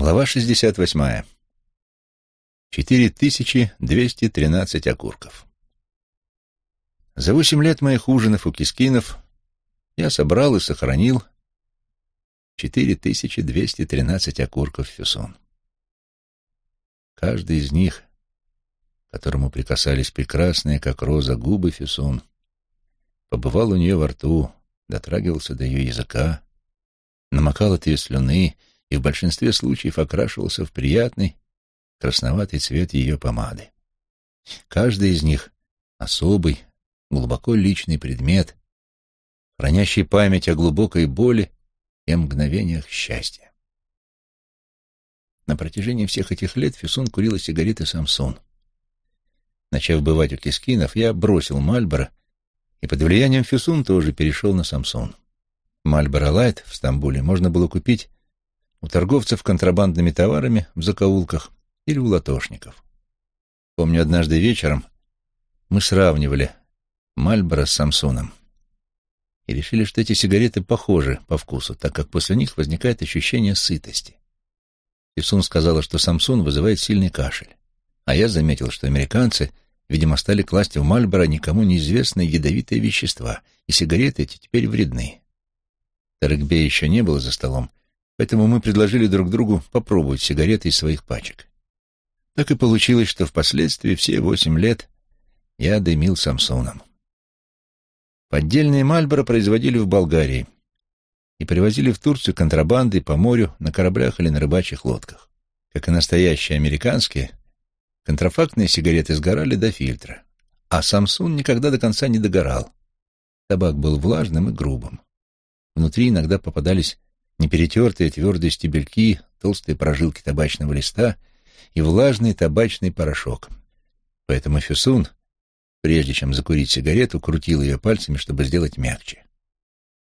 Глава 68. 4213 окурков. За восемь лет моих ужинов у Кескинов я собрал и сохранил 4213 окурков Фюсун. Каждый из них, к которому прикасались прекрасные, как роза, губы Фюсун, побывал у нее во рту, дотрагивался до ее языка, намокал от ее слюны и в большинстве случаев окрашивался в приятный красноватый цвет ее помады. Каждый из них — особый, глубоко личный предмет, хранящий память о глубокой боли и о мгновениях счастья. На протяжении всех этих лет Фисун курила сигареты «Самсун». Начав бывать у Кискинов, я бросил Мальборо и под влиянием Фисун тоже перешел на «Самсун». Мальборо Лайт в Стамбуле можно было купить у торговцев контрабандными товарами в закоулках или у латошников. Помню, однажды вечером мы сравнивали Мальборо с Самсуном и решили, что эти сигареты похожи по вкусу, так как после них возникает ощущение сытости. Исун сказала, что Самсун вызывает сильный кашель, а я заметил, что американцы, видимо, стали класть в Мальборо никому неизвестные ядовитые вещества, и сигареты эти теперь вредны. Тарыкбе еще не было за столом, Поэтому мы предложили друг другу попробовать сигареты из своих пачек. Так и получилось, что впоследствии все восемь лет я дымил Самсоном. Поддельные Мальборо производили в Болгарии и привозили в Турцию контрабандой по морю на кораблях или на рыбачьих лодках. Как и настоящие американские, контрафактные сигареты сгорали до фильтра, а Самсун никогда до конца не догорал. Табак был влажным и грубым. Внутри иногда попадались неперетертые твердые стебельки, толстые прожилки табачного листа и влажный табачный порошок. Поэтому Фюсун, прежде чем закурить сигарету, крутил ее пальцами, чтобы сделать мягче.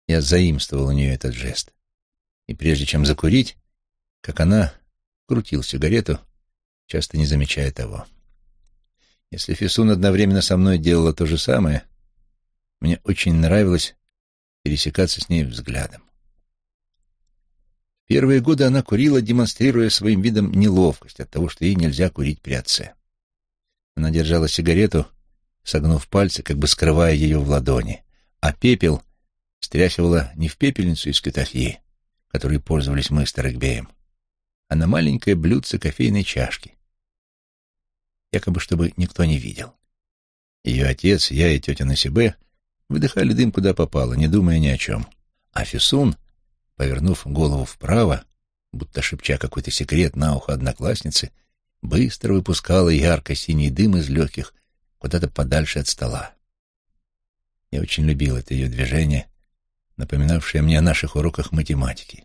Я заимствовал у нее этот жест. И прежде чем закурить, как она крутил сигарету, часто не замечая того. Если Фисун одновременно со мной делала то же самое, мне очень нравилось пересекаться с ней взглядом. Первые годы она курила, демонстрируя своим видом неловкость от того, что ей нельзя курить при отце. Она держала сигарету, согнув пальцы, как бы скрывая ее в ладони, а пепел стряхивала не в пепельницу из кетафьи, которой пользовались мы с Тарекбеем, а на маленькое блюдце кофейной чашки, якобы чтобы никто не видел. Ее отец, я и тетя Насибе выдыхали дым куда попало, не думая ни о чем, а Фисун — повернув голову вправо, будто шепча какой-то секрет на ухо одноклассницы, быстро выпускала ярко-синий дым из легких куда-то подальше от стола. Я очень любил это ее движение, напоминавшее мне о наших уроках математики.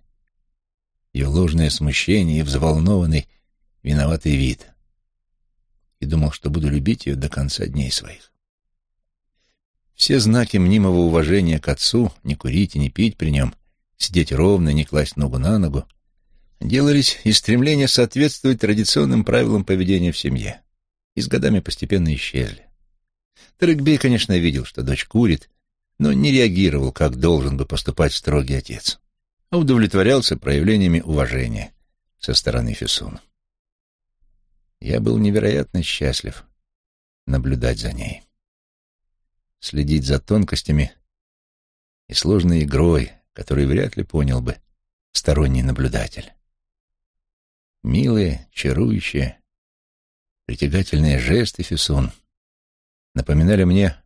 Ее ложное смущение и взволнованный, виноватый вид. И думал, что буду любить ее до конца дней своих. Все знаки мнимого уважения к отцу, не курить и не пить при нем, сидеть ровно, не класть ногу на ногу, делались из стремления соответствовать традиционным правилам поведения в семье и с годами постепенно исчезли. Тарыкбей, конечно, видел, что дочь курит, но не реагировал, как должен бы поступать строгий отец, а удовлетворялся проявлениями уважения со стороны Фесуна. Я был невероятно счастлив наблюдать за ней, следить за тонкостями и сложной игрой, который вряд ли понял бы сторонний наблюдатель. Милые, чарующие, притягательные жесты Фисун напоминали мне,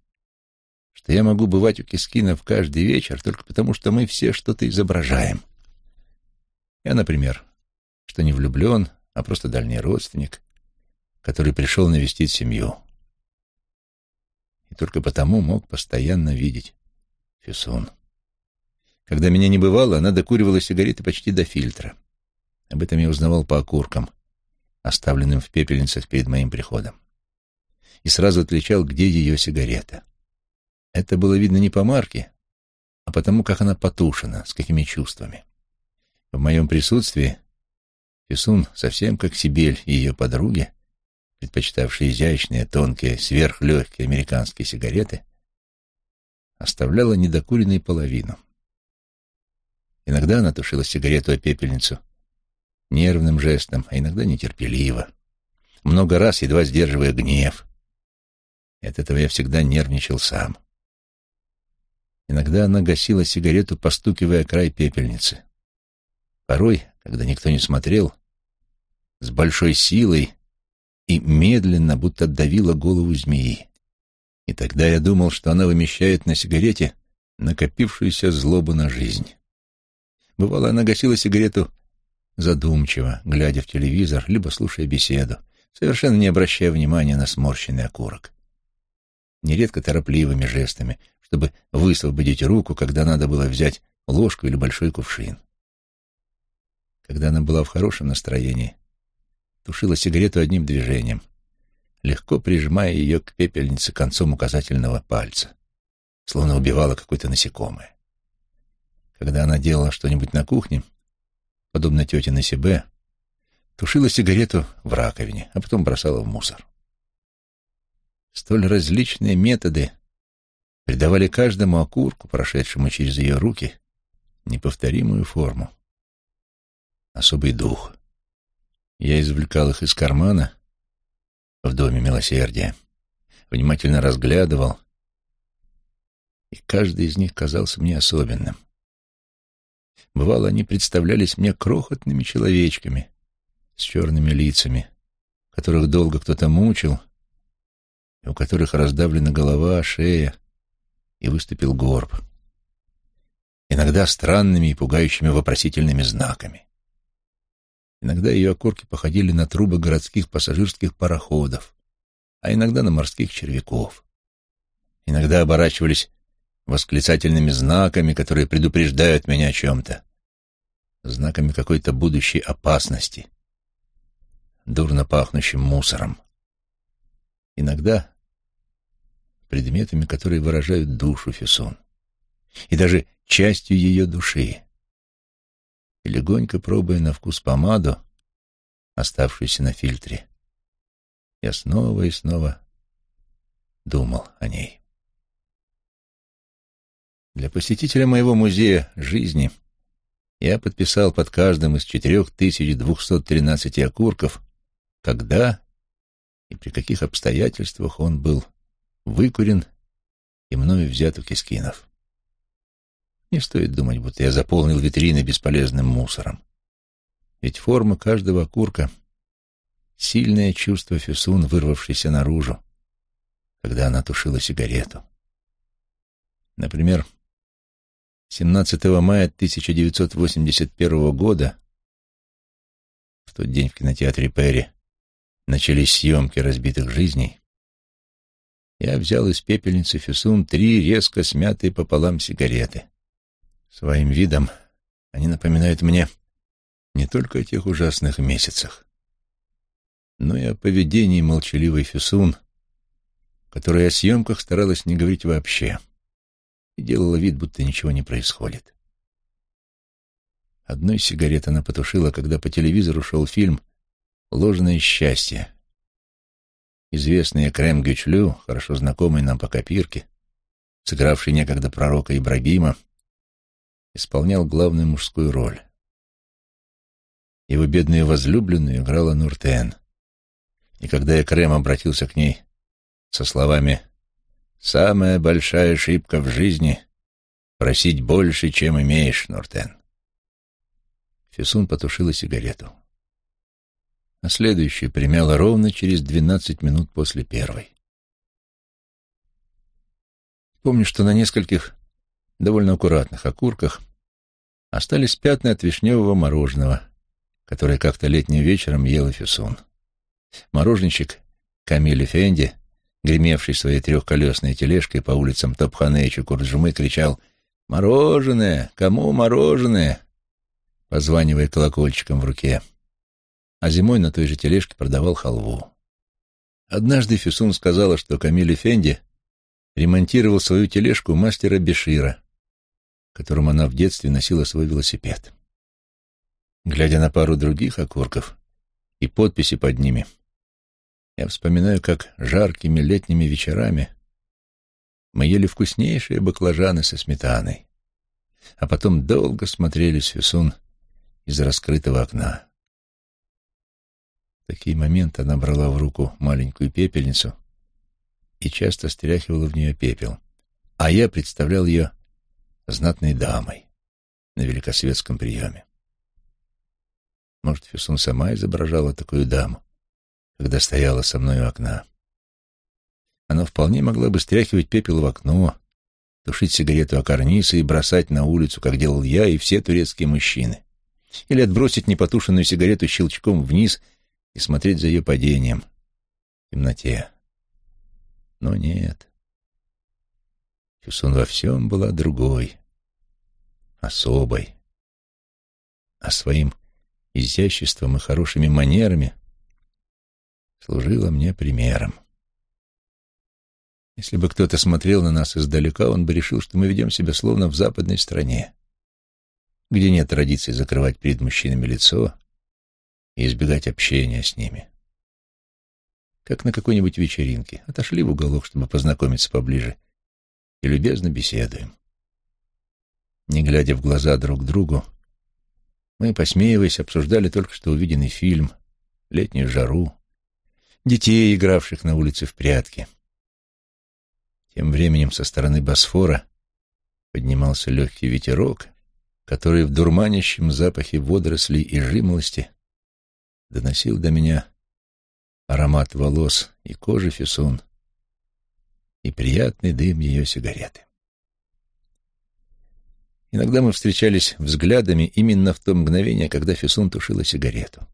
что я могу бывать у Кискинов каждый вечер только потому, что мы все что-то изображаем. Я, например, что не влюблен, а просто дальний родственник, который пришел навестить семью. И только потому мог постоянно видеть Фисун. Когда меня не бывало, она докуривала сигареты почти до фильтра. Об этом я узнавал по окуркам, оставленным в пепельницах перед моим приходом. И сразу отличал, где ее сигарета. Это было видно не по марке, а потому, как она потушена, с какими чувствами. В моем присутствии Фисун, совсем как Сибель и ее подруги, предпочитавшие изящные, тонкие, сверхлегкие американские сигареты, оставляла недокуренной половину — Иногда она тушила сигарету о пепельницу нервным жестом, а иногда нетерпеливо, много раз едва сдерживая гнев. И от этого я всегда нервничал сам. Иногда она гасила сигарету, постукивая край пепельницы. Порой, когда никто не смотрел, с большой силой и медленно, будто давила голову змеи. И тогда я думал, что она вымещает на сигарете накопившуюся злобу на жизнь. Бывало, она гасила сигарету задумчиво, глядя в телевизор, либо слушая беседу, совершенно не обращая внимания на сморщенный окурок. Нередко торопливыми жестами, чтобы высвободить руку, когда надо было взять ложку или большой кувшин. Когда она была в хорошем настроении, тушила сигарету одним движением, легко прижимая ее к пепельнице концом указательного пальца, словно убивала какое-то насекомое. Когда она делала что-нибудь на кухне, подобно тете на себе, тушила сигарету в раковине, а потом бросала в мусор. Столь различные методы придавали каждому окурку, прошедшему через ее руки, неповторимую форму, особый дух. Я извлекал их из кармана в доме милосердия, внимательно разглядывал, и каждый из них казался мне особенным. Бывало, они представлялись мне крохотными человечками с черными лицами, которых долго кто-то мучил, и у которых раздавлена голова, шея, и выступил горб. Иногда странными и пугающими вопросительными знаками. Иногда ее окурки походили на трубы городских пассажирских пароходов, а иногда на морских червяков. Иногда оборачивались восклицательными знаками, которые предупреждают меня о чем-то, знаками какой-то будущей опасности, дурно пахнущим мусором. Иногда предметами, которые выражают душу Фессон, и даже частью ее души, и легонько пробуя на вкус помаду, оставшуюся на фильтре, я снова и снова думал о ней. Для посетителя моего музея жизни я подписал под каждым из 4213 окурков, когда и при каких обстоятельствах он был выкурен и мною взят у кискинов. Не стоит думать, будто я заполнил витрины бесполезным мусором. Ведь форма каждого окурка — сильное чувство Фюсун, вырвавшееся наружу, когда она тушила сигарету. Например, 17 мая 1981 года, в тот день в кинотеатре Перри, начались съемки «Разбитых жизней», я взял из пепельницы Фюсун три резко смятые пополам сигареты. Своим видом они напоминают мне не только о тех ужасных месяцах, но и о поведении молчаливой Фюсун, которая о съемках старалась не говорить вообще и делала вид, будто ничего не происходит. Одной сигареты она потушила, когда по телевизору шел фильм «Ложное счастье». Известный Крем Гючлю, хорошо знакомый нам по копирке, сыгравший некогда пророка Ибрагима, исполнял главную мужскую роль. Его бедную возлюбленную играла Нуртен. И когда Экрем обратился к ней со словами «Самая большая ошибка в жизни — просить больше, чем имеешь, Нуртен», Фисун потушила сигарету. А следующую примяла ровно через двенадцать минут после первой. Помню, что на нескольких довольно аккуратных окурках остались пятна от вишневого мороженого, которое как-то летним вечером ел Фюсон. Мороженщик Камиль Фенди, гремевший своей трехколесной тележкой по улицам Топхане и Чукурджумы, кричал «Мороженое! Кому мороженое?» позванивая колокольчиком в руке. А зимой на той же тележке продавал халву. Однажды Фюсун сказала, что Камиль Фенди ремонтировал свою тележку мастера Бешира, которым она в детстве носила свой велосипед. Глядя на пару других окурков и подписи под ними, я вспоминаю, как жаркими летними вечерами мы ели вкуснейшие баклажаны со сметаной, а потом долго смотрели с Фюсун из раскрытого окна. такие моменты она брала в руку маленькую пепельницу и часто стряхивала в нее пепел, а я представлял ее знатной дамой на великосветском приеме. Может, Фюсун сама изображала такую даму, когда стояла со мной у окна. Она вполне могла бы стряхивать пепел в окно, тушить сигарету о карниз и бросать на улицу, как делал я и все турецкие мужчины. Или отбросить непотушенную сигарету щелчком вниз и смотреть за ее падением в темноте. Но нет. Фюсун во всем была другой, особой. А своим изяществом и хорошими манерами служила мне примером. Если бы кто-то смотрел на нас издалека, он бы решил, что мы ведем себя словно в западной стране, где нет традиции закрывать перед мужчинами лицо и избегать общения с ними. Как на какой-нибудь вечеринке. Отошли в уголок, чтобы познакомиться поближе, и любезно беседуем. Не глядя в глаза друг другу, мы, посмеиваясь, обсуждали только что увиденный фильм, летнюю жару, детей, игравших на улице в прятки — тем временем со стороны Босфора поднимался легкий ветерок, который в дурманящем запахе водорослей и жимолости доносил до меня аромат волос и кожи Фессон и приятный дым ее сигареты. Иногда мы встречались взглядами именно в то мгновение, когда Фессон тушила сигарету.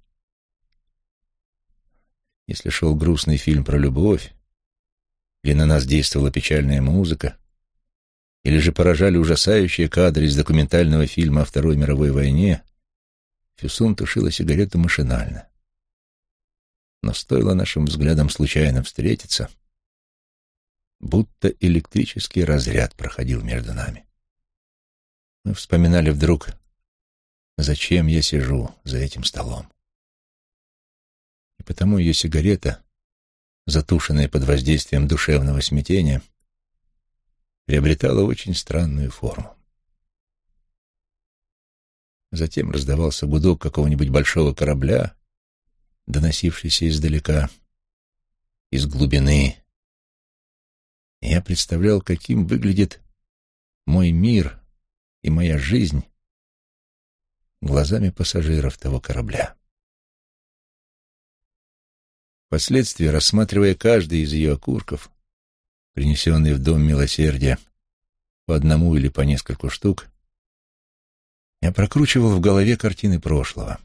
Если шел грустный фильм про любовь, или на нас действовала печальная музыка, или же поражали ужасающие кадры из документального фильма о Второй мировой войне, Фюсун тушила сигарету машинально. Но стоило нашим взглядам случайно встретиться, будто электрический разряд проходил между нами. Мы вспоминали вдруг, зачем я сижу за этим столом. Потому ее сигарета затушенная под воздействием душевного смятения, приобретала очень странную форму. Затем раздавался гудок какого-нибудь большого корабля, доносившийся издалека, из глубины. Я представлял, каким выглядит мой мир и моя жизнь глазами пассажиров того корабля. Впоследствии, рассматривая каждый из ее окурков, принесенный в дом милосердия, по одному или по нескольку штук, я прокручивал в голове картины прошлого.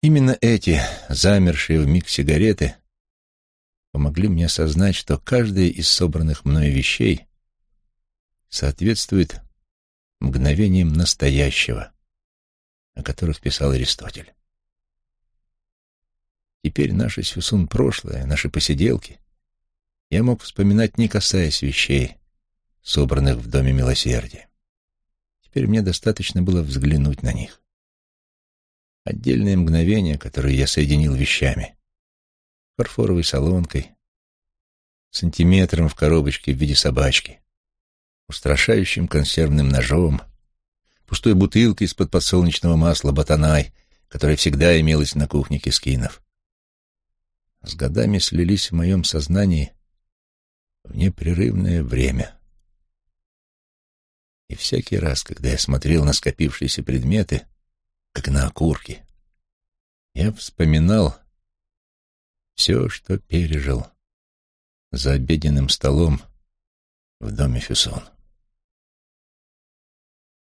Именно эти, замершие в миг сигареты, помогли мне осознать, что каждая из собранных мною вещей соответствует мгновениям настоящего, о которых писал Аристотель. Теперь наши Сюсун прошлое, наши посиделки я мог вспоминать, не касаясь вещей, собранных в Доме Милосердия. Теперь мне достаточно было взглянуть на них. Отдельные мгновения, которые я соединил вещами. Фарфоровой солонкой, сантиметром в коробочке в виде собачки, устрашающим консервным ножом, пустой бутылкой из-под подсолнечного масла «Батанай», которая всегда имелась на кухне кискинов, с годами слились в моем сознании в непрерывное время. И всякий раз, когда я смотрел на скопившиеся предметы, как на окурки, я вспоминал все, что пережил за обеденным столом в доме Фюсон.